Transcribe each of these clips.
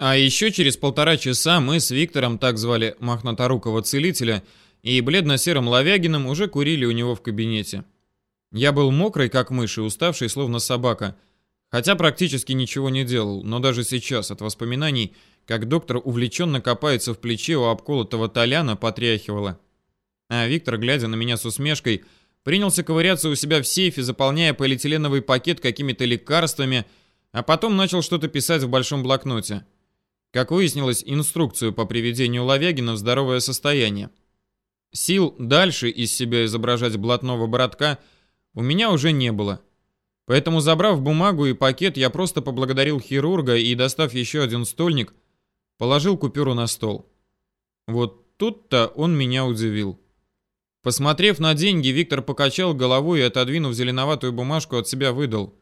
А еще через полтора часа мы с Виктором, так звали мохнаторукого целителя, и бледно-серым Ловягиным уже курили у него в кабинете. Я был мокрый, как мышь, и уставший, словно собака, хотя практически ничего не делал, но даже сейчас от воспоминаний, как доктор увлеченно копается в плече у обколотого Толяна, потряхивало. А Виктор, глядя на меня с усмешкой, принялся ковыряться у себя в сейфе, заполняя полиэтиленовый пакет какими-то лекарствами, а потом начал что-то писать в большом блокноте. Как выяснилось, инструкцию по приведению Ловягина в здоровое состояние. Сил дальше из себя изображать блатного бородка – у меня уже не было. Поэтому, забрав бумагу и пакет, я просто поблагодарил хирурга и, достав еще один стольник, положил купюру на стол. Вот тут-то он меня удивил. Посмотрев на деньги, Виктор покачал головой и, отодвинув зеленоватую бумажку, от себя выдал.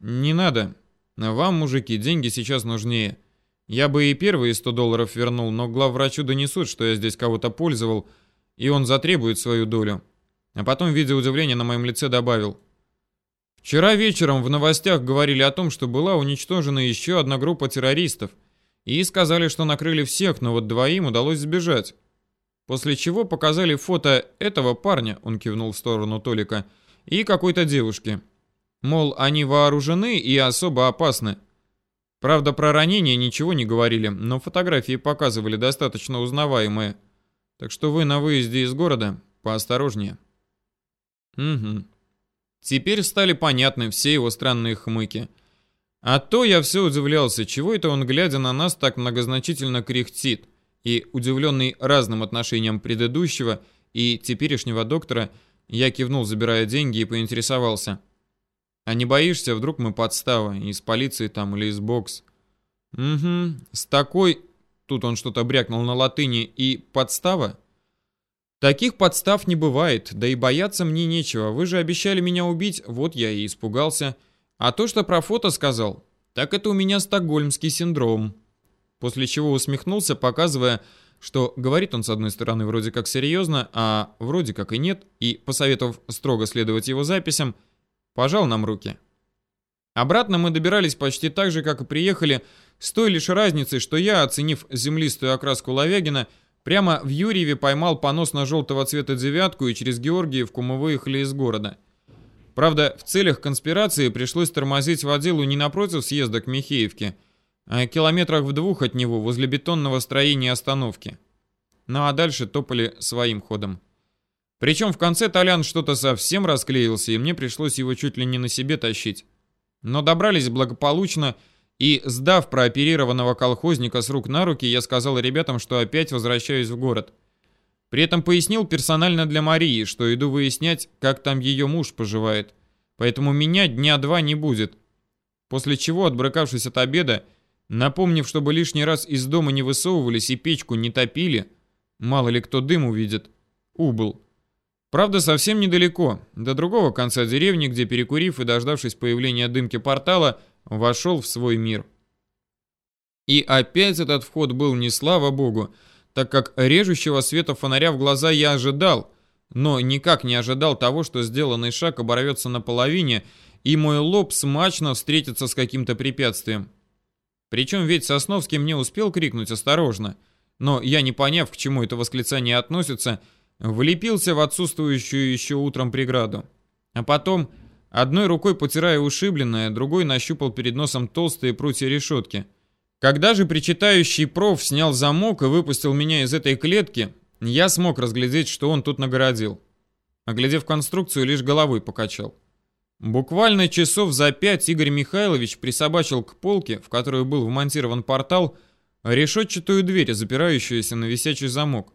«Не надо. Вам, мужики, деньги сейчас нужнее. Я бы и первые 100 долларов вернул, но главврачу донесут, что я здесь кого-то пользовал, и он затребует свою долю. А потом, видя удивление на моем лице, добавил. Вчера вечером в новостях говорили о том, что была уничтожена еще одна группа террористов. И сказали, что накрыли всех, но вот двоим удалось сбежать. После чего показали фото этого парня, он кивнул в сторону Толика, и какой-то девушки. Мол, они вооружены и особо опасны. Правда, про ранения ничего не говорили, но фотографии показывали достаточно узнаваемые. Так что вы на выезде из города поосторожнее. Угу. Теперь стали понятны все его странные хмыки. А то я все удивлялся, чего это он, глядя на нас, так многозначительно кряхтит. И, удивленный разным отношением предыдущего и теперешнего доктора, я кивнул, забирая деньги, и поинтересовался. «А не боишься, вдруг мы подстава, из полиции там или из бокс?» «Угу, с такой...» Тут он что-то брякнул на латыни. «И подстава?» Таких подстав не бывает, да и бояться мне нечего. Вы же обещали меня убить, вот я и испугался. А то, что про фото сказал, так это у меня стокгольмский синдром. После чего усмехнулся, показывая, что говорит он с одной стороны вроде как серьезно, а вроде как и нет, и, посоветовав строго следовать его записям, пожал нам руки. Обратно мы добирались почти так же, как и приехали, с той лишь разницей, что я, оценив землистую окраску Ловягина, Прямо в Юрьеве поймал понос на желтого цвета девятку и через Георгиевку мы выехали из города. Правда, в целях конспирации пришлось тормозить водилу не напротив съезда к Михеевке, а километрах в двух от него, возле бетонного строения остановки. Ну а дальше топали своим ходом. Причем в конце Толян что-то совсем расклеился, и мне пришлось его чуть ли не на себе тащить. Но добрались благополучно, и, сдав прооперированного колхозника с рук на руки, я сказал ребятам, что опять возвращаюсь в город. При этом пояснил персонально для Марии, что иду выяснять, как там ее муж поживает. Поэтому меня дня два не будет. После чего, отбрыкавшись от обеда, напомнив, чтобы лишний раз из дома не высовывались и печку не топили, мало ли кто дым увидит, убыл. Правда, совсем недалеко, до другого конца деревни, где, перекурив и дождавшись появления дымки портала, вошел в свой мир. И опять этот вход был не слава богу, так как режущего света фонаря в глаза я ожидал, но никак не ожидал того, что сделанный шаг оборвется наполовине, и мой лоб смачно встретится с каким-то препятствием. Причем ведь Сосновский мне успел крикнуть «осторожно», но я, не поняв, к чему это восклицание относится, влепился в отсутствующую еще утром преграду. А потом Одной рукой потирая ушибленное, другой нащупал перед носом толстые прутья решетки. Когда же причитающий проф снял замок и выпустил меня из этой клетки, я смог разглядеть, что он тут нагородил. Оглядев конструкцию, лишь головой покачал. Буквально часов за пять Игорь Михайлович присобачил к полке, в которую был вмонтирован портал, решетчатую дверь, запирающуюся на висячий замок.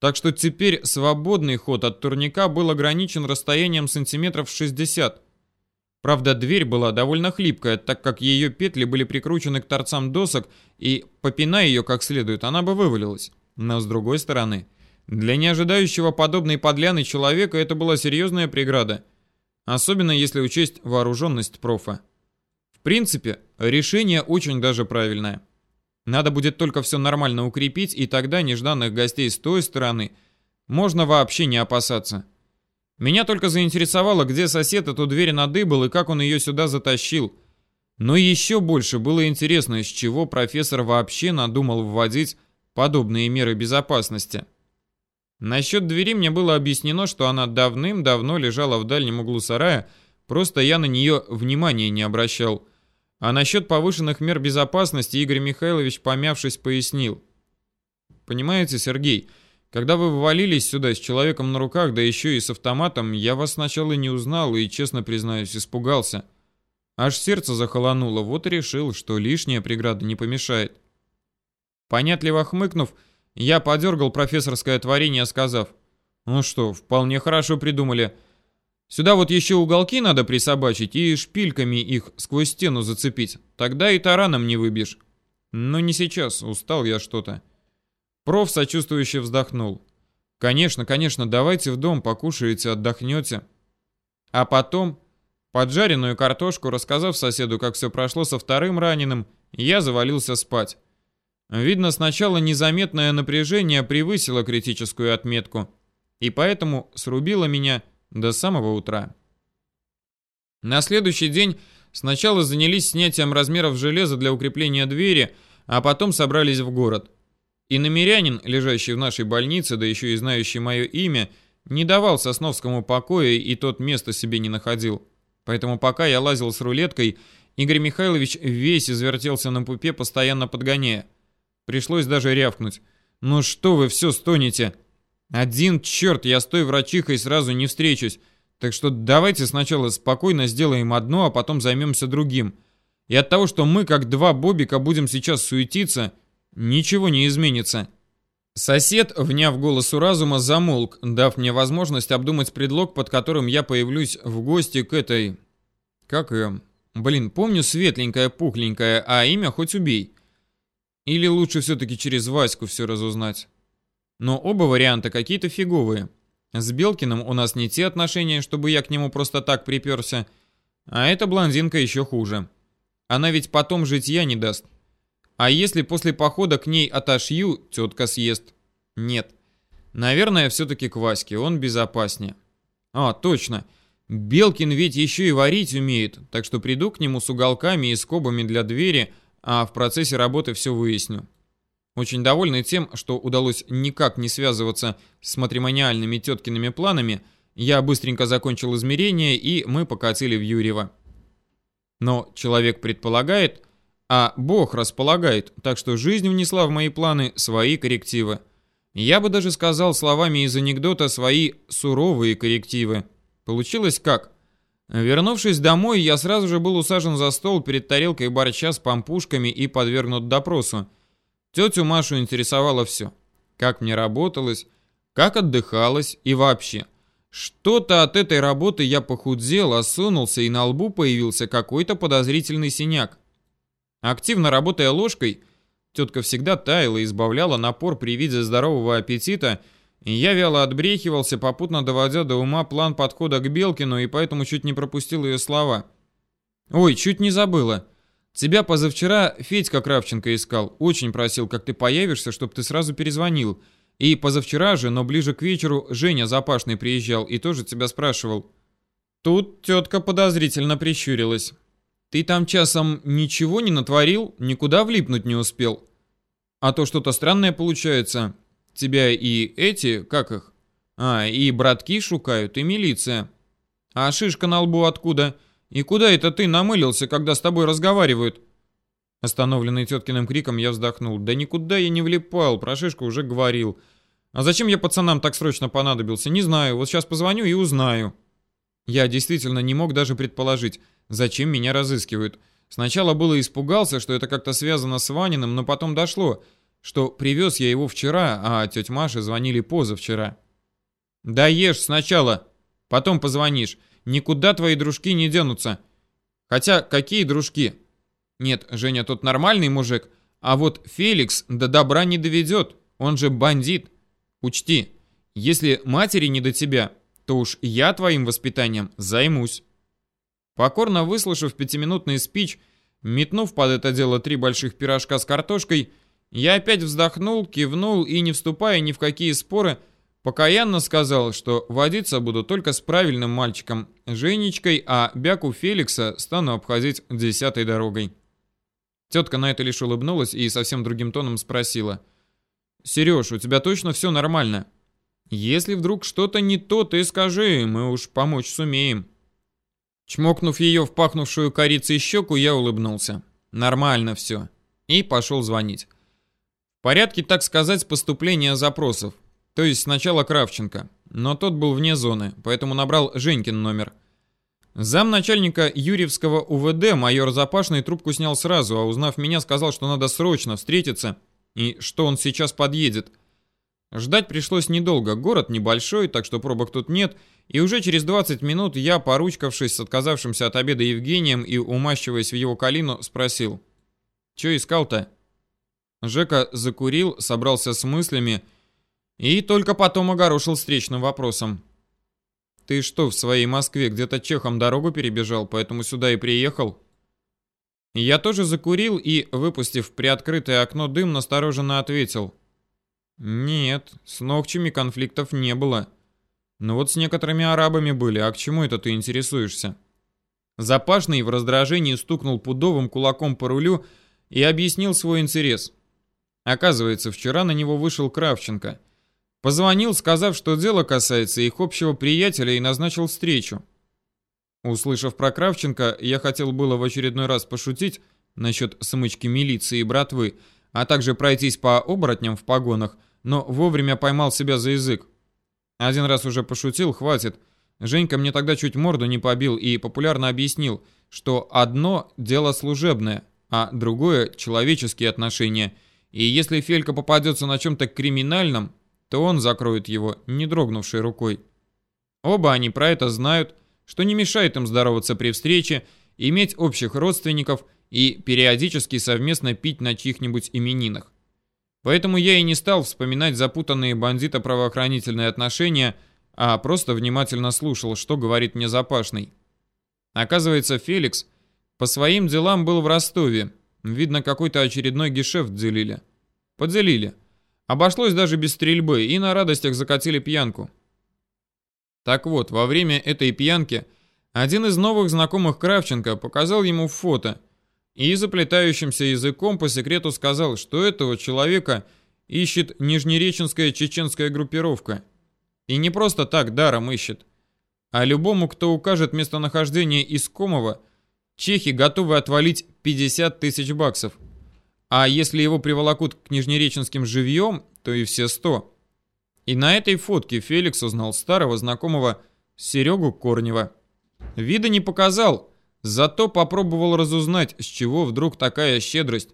Так что теперь свободный ход от турника был ограничен расстоянием сантиметров 60, Правда, дверь была довольно хлипкая, так как ее петли были прикручены к торцам досок, и, попиная ее как следует, она бы вывалилась. Но с другой стороны, для неожидающего подобной подляны человека это была серьезная преграда, особенно если учесть вооруженность профа. В принципе, решение очень даже правильное. Надо будет только все нормально укрепить, и тогда нежданных гостей с той стороны можно вообще не опасаться. Меня только заинтересовало, где сосед эту дверь надыбал и как он ее сюда затащил. Но еще больше было интересно, с чего профессор вообще надумал вводить подобные меры безопасности. Насчет двери мне было объяснено, что она давным-давно лежала в дальнем углу сарая, просто я на нее внимания не обращал. А насчет повышенных мер безопасности Игорь Михайлович, помявшись, пояснил. «Понимаете, Сергей, когда вы ввалились сюда с человеком на руках, да еще и с автоматом, я вас сначала не узнал и, честно признаюсь, испугался. Аж сердце захолонуло, вот и решил, что лишняя преграда не помешает». Понятливо хмыкнув, я подергал профессорское творение, сказав, «Ну что, вполне хорошо придумали». Сюда вот еще уголки надо присобачить и шпильками их сквозь стену зацепить. Тогда и тараном не выбьешь. Но не сейчас, устал я что-то. Проф сочувствующе вздохнул. Конечно, конечно, давайте в дом покушаете, отдохнете. А потом, поджаренную картошку, рассказав соседу, как все прошло со вторым раненым, я завалился спать. Видно, сначала незаметное напряжение превысило критическую отметку, и поэтому срубило меня до самого утра. На следующий день сначала занялись снятием размеров железа для укрепления двери, а потом собрались в город. И намерянин, лежащий в нашей больнице, да еще и знающий мое имя, не давал Сосновскому покоя и тот места себе не находил. Поэтому пока я лазил с рулеткой, Игорь Михайлович весь извертелся на пупе, постоянно подгоняя. Пришлось даже рявкнуть. «Ну что вы все стонете? Один черт, я с той врачихой сразу не встречусь. Так что давайте сначала спокойно сделаем одно, а потом займемся другим. И от того, что мы, как два бобика, будем сейчас суетиться, ничего не изменится. Сосед, вняв голосу разума, замолк, дав мне возможность обдумать предлог, под которым я появлюсь в гости к этой... Как ее? Блин, помню светленькая, пухленькая, а имя хоть убей. Или лучше все-таки через Ваську все разузнать. Но оба варианта какие-то фиговые. С Белкиным у нас не те отношения, чтобы я к нему просто так приперся. А эта блондинка еще хуже. Она ведь потом житья не даст. А если после похода к ней отошью, тетка съест? Нет. Наверное, все-таки к Ваське, он безопаснее. А, точно. Белкин ведь еще и варить умеет, так что приду к нему с уголками и скобами для двери, а в процессе работы все выясню. Очень довольный тем, что удалось никак не связываться с матримониальными теткиными планами, я быстренько закончил измерение, и мы покатили в Юрьево. Но человек предполагает, а Бог располагает, так что жизнь внесла в мои планы свои коррективы. Я бы даже сказал словами из анекдота свои суровые коррективы. Получилось как? Вернувшись домой, я сразу же был усажен за стол перед тарелкой борща с пампушками и подвергнут допросу. Тетю Машу интересовало все. Как мне работалось, как отдыхалось и вообще. Что-то от этой работы я похудел, осунулся и на лбу появился какой-то подозрительный синяк. Активно работая ложкой, тетка всегда таяла и избавляла напор при виде здорового аппетита, и я вяло отбрехивался, попутно доводя до ума план подхода к Белкину, и поэтому чуть не пропустил ее слова. «Ой, чуть не забыла. Тебя позавчера Федька Кравченко искал. Очень просил, как ты появишься, чтобы ты сразу перезвонил. И позавчера же, но ближе к вечеру, Женя Запашный приезжал и тоже тебя спрашивал. Тут тетка подозрительно прищурилась. Ты там часом ничего не натворил, никуда влипнуть не успел. А то что-то странное получается. Тебя и эти, как их? А, и братки шукают, и милиция. А шишка на лбу откуда? — «И куда это ты намылился, когда с тобой разговаривают?» Остановленный теткиным криком, я вздохнул. «Да никуда я не влипал, про шишку уже говорил. А зачем я пацанам так срочно понадобился? Не знаю, вот сейчас позвоню и узнаю». Я действительно не мог даже предположить, зачем меня разыскивают. Сначала было испугался, что это как-то связано с Ваниным, но потом дошло, что привез я его вчера, а тетя Маша звонили позавчера. «Да ешь сначала, потом позвонишь. Никуда твои дружки не денутся. Хотя, какие дружки? Нет, Женя тут нормальный мужик, а вот Феликс до добра не доведет, он же бандит. Учти, если матери не до тебя, то уж я твоим воспитанием займусь. Покорно выслушав пятиминутный спич, метнув под это дело три больших пирожка с картошкой, я опять вздохнул, кивнул и, не вступая ни в какие споры, Покаянно сказал, что водиться буду только с правильным мальчиком Женечкой, а бяку Феликса стану обходить десятой дорогой. Тетка на это лишь улыбнулась и совсем другим тоном спросила. «Сереж, у тебя точно все нормально? Если вдруг что-то не то, ты скажи, мы уж помочь сумеем». Чмокнув ее в пахнувшую корицей щеку, я улыбнулся. «Нормально все». И пошел звонить. В порядке, так сказать, поступления запросов. То есть сначала Кравченко, но тот был вне зоны, поэтому набрал Женькин номер. Замначальника Юрьевского УВД майор Запашный трубку снял сразу, а узнав меня, сказал, что надо срочно встретиться и что он сейчас подъедет. Ждать пришлось недолго, город небольшой, так что пробок тут нет, и уже через 20 минут я, поручкавшись с отказавшимся от обеда Евгением и умащиваясь в его калину, спросил. «Чё искал-то?» Жека закурил, собрался с мыслями и только потом огорошил встречным вопросом. «Ты что, в своей Москве где-то чехом дорогу перебежал, поэтому сюда и приехал?» Я тоже закурил и, выпустив приоткрытое окно дым, настороженно ответил. «Нет, с Ногчами конфликтов не было. Но вот с некоторыми арабами были, а к чему это ты интересуешься?» Запашный в раздражении стукнул пудовым кулаком по рулю и объяснил свой интерес. Оказывается, вчера на него вышел Кравченко. Позвонил, сказав, что дело касается их общего приятеля и назначил встречу. Услышав про Кравченко, я хотел было в очередной раз пошутить насчет смычки милиции и братвы, а также пройтись по оборотням в погонах, но вовремя поймал себя за язык. Один раз уже пошутил, хватит. Женька мне тогда чуть морду не побил и популярно объяснил, что одно дело служебное, а другое человеческие отношения. И если Фелька попадется на чем-то криминальном, то он закроет его, не дрогнувшей рукой. Оба они про это знают, что не мешает им здороваться при встрече, иметь общих родственников и периодически совместно пить на чьих-нибудь именинах. Поэтому я и не стал вспоминать запутанные бандито-правоохранительные отношения, а просто внимательно слушал, что говорит мне Запашный. Оказывается, Феликс по своим делам был в Ростове. Видно, какой-то очередной гешефт делили. Поделили. Обошлось даже без стрельбы, и на радостях закатили пьянку. Так вот, во время этой пьянки один из новых знакомых Кравченко показал ему фото и заплетающимся языком по секрету сказал, что этого человека ищет нижнереченская чеченская группировка. И не просто так даром ищет, а любому, кто укажет местонахождение искомого, чехи готовы отвалить 50 тысяч баксов. А если его приволокут к Нижнереченским живьем, то и все сто. И на этой фотке Феликс узнал старого знакомого Серегу Корнева. Вида не показал, зато попробовал разузнать, с чего вдруг такая щедрость.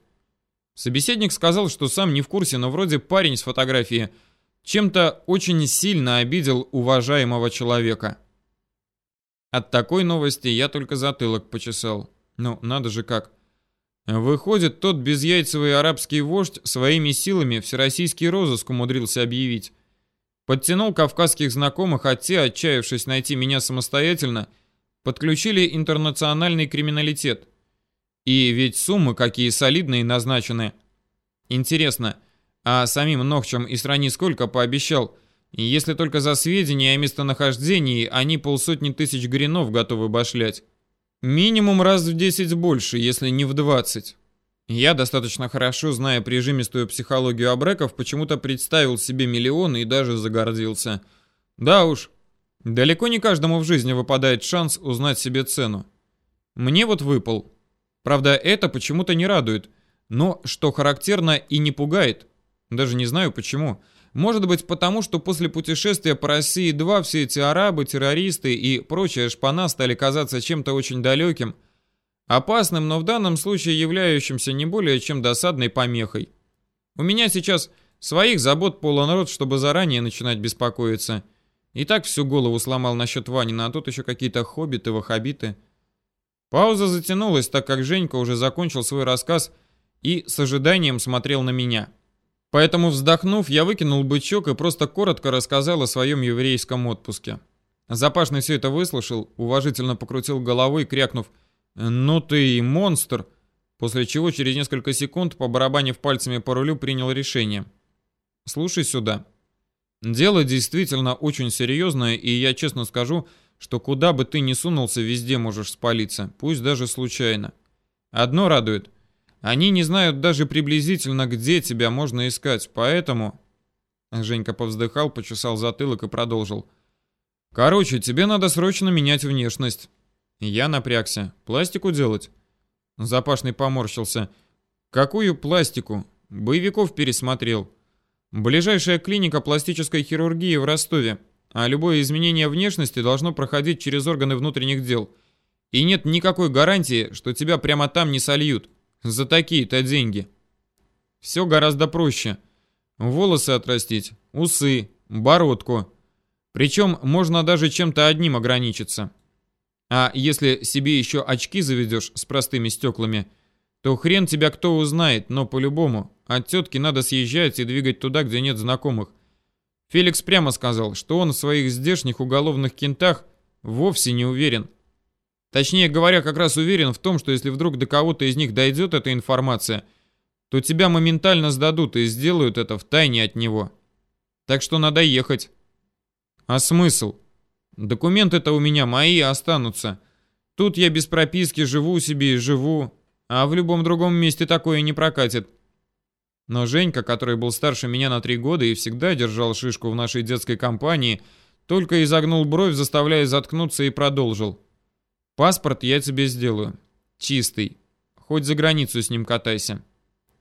Собеседник сказал, что сам не в курсе, но вроде парень с фотографии чем-то очень сильно обидел уважаемого человека. От такой новости я только затылок почесал. Ну, надо же как. Выходит, тот безяйцевый арабский вождь своими силами всероссийский розыск умудрился объявить. Подтянул кавказских знакомых, а те, отчаявшись найти меня самостоятельно, подключили интернациональный криминалитет. И ведь суммы какие солидные назначены. Интересно, а самим Ногчам и стране сколько пообещал? Если только за сведения о местонахождении они полсотни тысяч гринов готовы башлять. Минимум раз в 10 больше, если не в 20. Я, достаточно хорошо зная прижимистую психологию абреков, почему-то представил себе миллионы и даже загордился. Да уж, далеко не каждому в жизни выпадает шанс узнать себе цену. Мне вот выпал. Правда, это почему-то не радует, но, что характерно, и не пугает. Даже не знаю почему. Может быть потому, что после путешествия по России-2 все эти арабы, террористы и прочая шпана стали казаться чем-то очень далеким, опасным, но в данном случае являющимся не более чем досадной помехой. У меня сейчас своих забот полон рот, чтобы заранее начинать беспокоиться. И так всю голову сломал насчет Ванина, а тут еще какие-то хоббиты, вахабиты. Пауза затянулась, так как Женька уже закончил свой рассказ и с ожиданием смотрел на меня. Поэтому, вздохнув, я выкинул бычок и просто коротко рассказал о своем еврейском отпуске. Запашный все это выслушал, уважительно покрутил головой, крякнув «Ну ты и монстр!», после чего через несколько секунд, побарабанив пальцами по рулю, принял решение. «Слушай сюда. Дело действительно очень серьезное, и я честно скажу, что куда бы ты ни сунулся, везде можешь спалиться, пусть даже случайно. Одно радует. Они не знают даже приблизительно, где тебя можно искать, поэтому... Женька повздыхал, почесал затылок и продолжил. Короче, тебе надо срочно менять внешность. Я напрягся. Пластику делать? Запашный поморщился. Какую пластику? Боевиков пересмотрел. Ближайшая клиника пластической хирургии в Ростове, а любое изменение внешности должно проходить через органы внутренних дел. И нет никакой гарантии, что тебя прямо там не сольют. За такие-то деньги. Все гораздо проще. Волосы отрастить, усы, бородку. Причем можно даже чем-то одним ограничиться. А если себе еще очки заведешь с простыми стеклами – то хрен тебя кто узнает, но по-любому. От тетки надо съезжать и двигать туда, где нет знакомых. Феликс прямо сказал, что он в своих здешних уголовных кентах вовсе не уверен. Точнее говоря, как раз уверен в том, что если вдруг до кого-то из них дойдет эта информация, то тебя моментально сдадут и сделают это в тайне от него. Так что надо ехать. А смысл? Документы-то у меня мои останутся. Тут я без прописки живу себе и живу, а в любом другом месте такое не прокатит. Но Женька, который был старше меня на три года и всегда держал шишку в нашей детской компании, только изогнул бровь, заставляя заткнуться, и продолжил. «Паспорт я тебе сделаю. Чистый. Хоть за границу с ним катайся.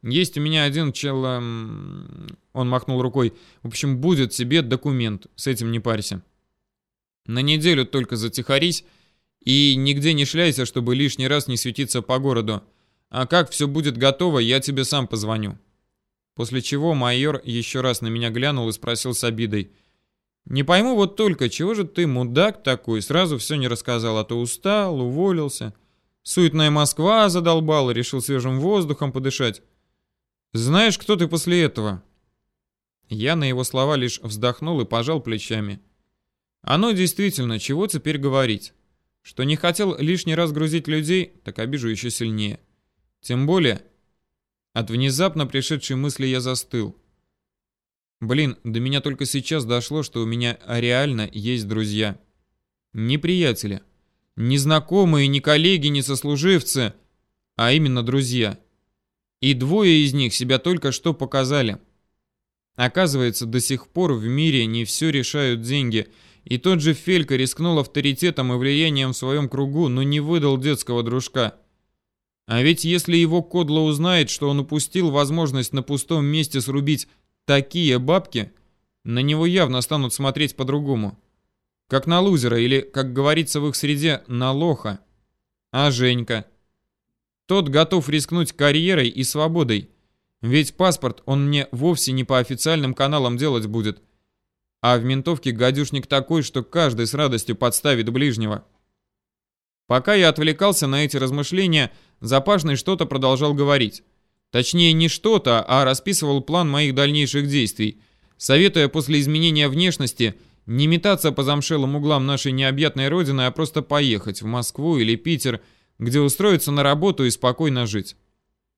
Есть у меня один чел...» эм... Он махнул рукой. «В общем, будет тебе документ. С этим не парься. На неделю только затихарись и нигде не шляйся, чтобы лишний раз не светиться по городу. А как все будет готово, я тебе сам позвоню. После чего майор еще раз на меня глянул и спросил с обидой. Не пойму вот только, чего же ты, мудак такой, сразу все не рассказал, а то устал, уволился. Суетная Москва задолбала, решил свежим воздухом подышать. Знаешь, кто ты после этого? Я на его слова лишь вздохнул и пожал плечами. Оно действительно, чего теперь говорить? Что не хотел лишний раз грузить людей, так обижу еще сильнее. Тем более, от внезапно пришедшей мысли я застыл. Блин, до меня только сейчас дошло, что у меня реально есть друзья. Не приятели, не знакомые, не коллеги, не сослуживцы, а именно друзья. И двое из них себя только что показали. Оказывается, до сих пор в мире не все решают деньги. И тот же Фелька рискнул авторитетом и влиянием в своем кругу, но не выдал детского дружка. А ведь если его Кодло узнает, что он упустил возможность на пустом месте срубить такие бабки, на него явно станут смотреть по-другому. Как на лузера или, как говорится в их среде, на лоха. А Женька? Тот готов рискнуть карьерой и свободой. Ведь паспорт он мне вовсе не по официальным каналам делать будет. А в ментовке гадюшник такой, что каждый с радостью подставит ближнего. Пока я отвлекался на эти размышления, Запашный что-то продолжал говорить. Точнее, не что-то, а расписывал план моих дальнейших действий, советуя после изменения внешности не метаться по замшелым углам нашей необъятной родины, а просто поехать в Москву или Питер, где устроиться на работу и спокойно жить.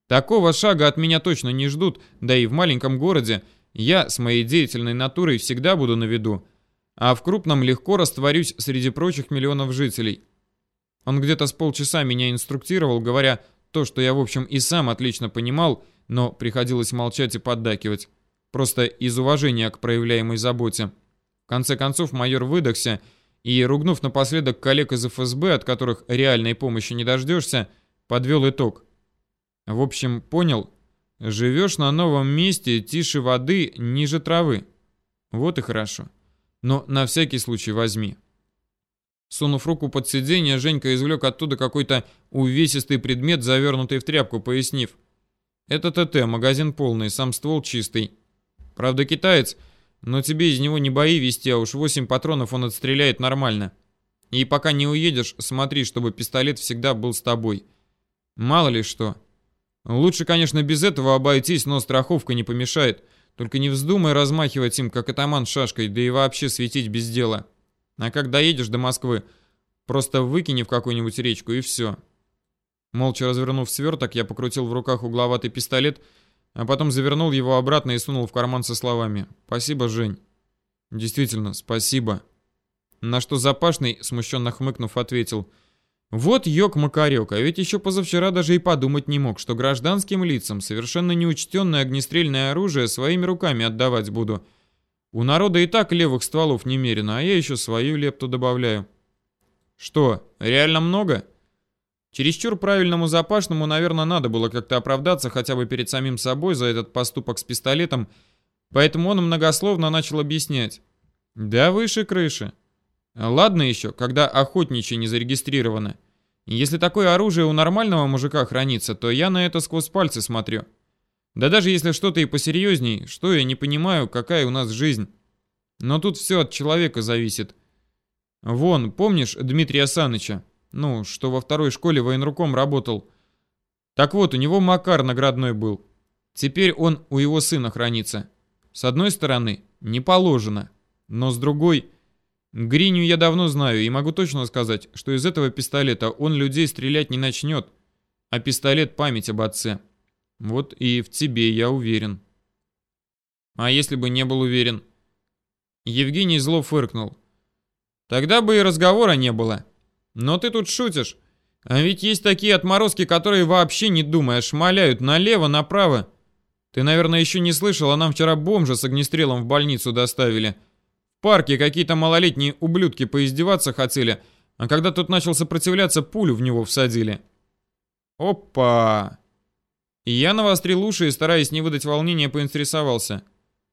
Такого шага от меня точно не ждут, да и в маленьком городе я с моей деятельной натурой всегда буду на виду, а в крупном легко растворюсь среди прочих миллионов жителей. Он где-то с полчаса меня инструктировал, говоря то, что я, в общем, и сам отлично понимал, но приходилось молчать и поддакивать. Просто из уважения к проявляемой заботе. В конце концов, майор выдохся и, ругнув напоследок коллег из ФСБ, от которых реальной помощи не дождешься, подвел итог. В общем, понял, живешь на новом месте тише воды, ниже травы. Вот и хорошо. Но на всякий случай возьми. Сунув руку под сиденье, Женька извлек оттуда какой-то увесистый предмет, завернутый в тряпку, пояснив. «Это ТТ, магазин полный, сам ствол чистый. Правда, китаец, но тебе из него не бои вести, а уж 8 патронов он отстреляет нормально. И пока не уедешь, смотри, чтобы пистолет всегда был с тобой. Мало ли что. Лучше, конечно, без этого обойтись, но страховка не помешает. Только не вздумай размахивать им, как атаман шашкой, да и вообще светить без дела». А как доедешь до Москвы, просто выкини в какую-нибудь речку и все. Молча развернув сверток, я покрутил в руках угловатый пистолет, а потом завернул его обратно и сунул в карман со словами «Спасибо, Жень». Действительно, спасибо. На что Запашный, смущенно хмыкнув, ответил. Вот ёк-макарёк, а ведь еще позавчера даже и подумать не мог, что гражданским лицам совершенно неучтенное огнестрельное оружие своими руками отдавать буду. У народа и так левых стволов немерено, а я еще свою лепту добавляю. Что, реально много? Чересчур правильному Запашному, наверное, надо было как-то оправдаться хотя бы перед самим собой за этот поступок с пистолетом, поэтому он многословно начал объяснять. Да выше крыши. Ладно еще, когда охотничьи не зарегистрировано. Если такое оружие у нормального мужика хранится, то я на это сквозь пальцы смотрю. Да даже если что-то и посерьезней, что я не понимаю, какая у нас жизнь. Но тут все от человека зависит. Вон, помнишь Дмитрия Саныча? Ну, что во второй школе военруком работал. Так вот, у него Макар наградной был. Теперь он у его сына хранится. С одной стороны, не положено. Но с другой, Гриню я давно знаю и могу точно сказать, что из этого пистолета он людей стрелять не начнет, а пистолет память об отце. Вот и в тебе я уверен. А если бы не был уверен? Евгений зло фыркнул. Тогда бы и разговора не было. Но ты тут шутишь. А ведь есть такие отморозки, которые вообще не думая, шмаляют налево, направо. Ты, наверное, еще не слышал, а нам вчера бомжа с огнестрелом в больницу доставили парке какие-то малолетние ублюдки поиздеваться хотели, а когда тот начал сопротивляться, пулю в него всадили. Опа! И я навострил уши и, стараясь не выдать волнения, поинтересовался.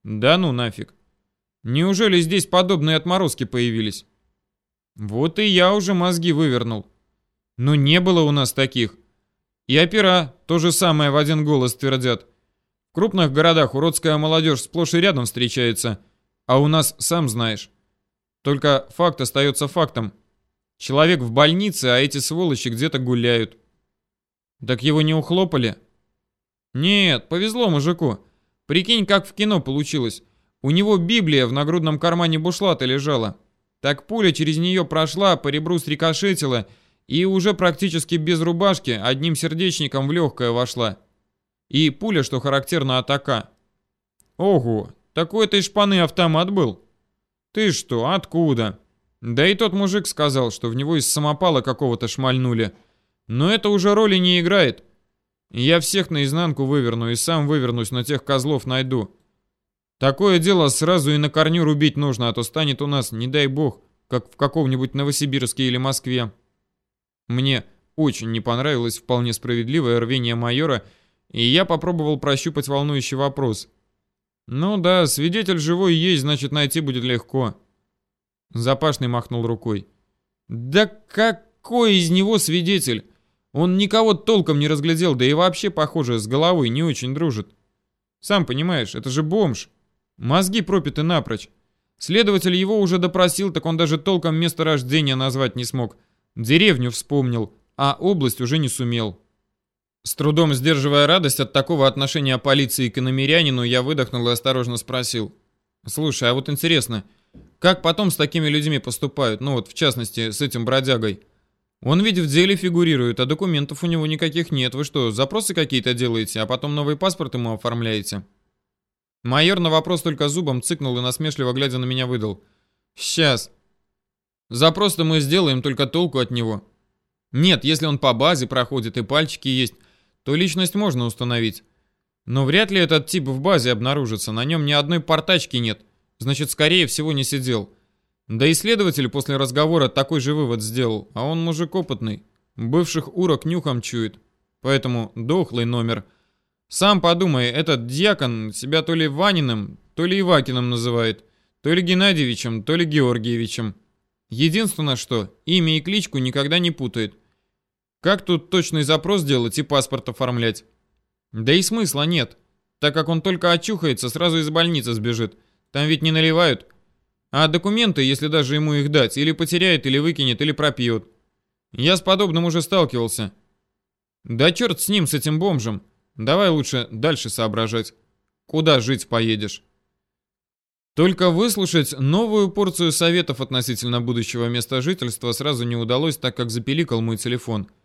Да ну нафиг. Неужели здесь подобные отморозки появились? Вот и я уже мозги вывернул. Но не было у нас таких. И опера то же самое в один голос твердят. В крупных городах уродская молодежь сплошь и рядом встречается – а у нас, сам знаешь. Только факт остается фактом. Человек в больнице, а эти сволочи где-то гуляют. Так его не ухлопали? Нет, повезло мужику. Прикинь, как в кино получилось. У него Библия в нагрудном кармане бушлата лежала. Так пуля через нее прошла, по ребру срикошетила и уже практически без рубашки одним сердечником в легкое вошла. И пуля, что характерно, атака. Ого, такой этой шпаны автомат был. Ты что, откуда? Да и тот мужик сказал, что в него из самопала какого-то шмальнули. Но это уже роли не играет. Я всех наизнанку выверну и сам вывернусь, но тех козлов найду. Такое дело сразу и на корню рубить нужно, а то станет у нас, не дай бог, как в каком-нибудь Новосибирске или Москве. Мне очень не понравилось вполне справедливое рвение майора, и я попробовал прощупать волнующий вопрос – «Ну да, свидетель живой есть, значит, найти будет легко». Запашный махнул рукой. «Да какой из него свидетель? Он никого толком не разглядел, да и вообще, похоже, с головой не очень дружит. Сам понимаешь, это же бомж. Мозги пропиты напрочь. Следователь его уже допросил, так он даже толком место рождения назвать не смог. Деревню вспомнил, а область уже не сумел. С трудом сдерживая радость от такого отношения полиции к иномерянину, я выдохнул и осторожно спросил. «Слушай, а вот интересно, как потом с такими людьми поступают? Ну вот, в частности, с этим бродягой. Он ведь в деле фигурирует, а документов у него никаких нет. Вы что, запросы какие-то делаете, а потом новый паспорт ему оформляете?» Майор на вопрос только зубом цыкнул и насмешливо глядя на меня выдал. «Сейчас. Запрос-то мы сделаем, только толку от него. Нет, если он по базе проходит и пальчики есть, то личность можно установить. Но вряд ли этот тип в базе обнаружится, на нем ни одной портачки нет, значит, скорее всего, не сидел. Да и следователь после разговора такой же вывод сделал, а он мужик опытный, бывших урок нюхом чует, поэтому дохлый номер. Сам подумай, этот дьякон себя то ли Ваниным, то ли Ивакиным называет, то ли Геннадьевичем, то ли Георгиевичем. Единственное что, имя и кличку никогда не путает. Как тут точный запрос делать и паспорт оформлять? Да и смысла нет, так как он только очухается, сразу из больницы сбежит. Там ведь не наливают. А документы, если даже ему их дать, или потеряет, или выкинет, или пропьет. Я с подобным уже сталкивался. Да черт с ним, с этим бомжем. Давай лучше дальше соображать. Куда жить поедешь? Только выслушать новую порцию советов относительно будущего места жительства сразу не удалось, так как запиликал мой телефон. —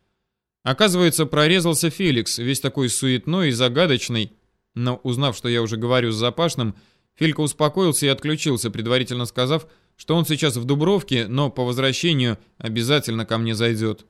Оказывается, прорезался Феликс, весь такой суетной и загадочный. Но узнав, что я уже говорю с Запашным, Филька успокоился и отключился, предварительно сказав, что он сейчас в Дубровке, но по возвращению обязательно ко мне зайдет.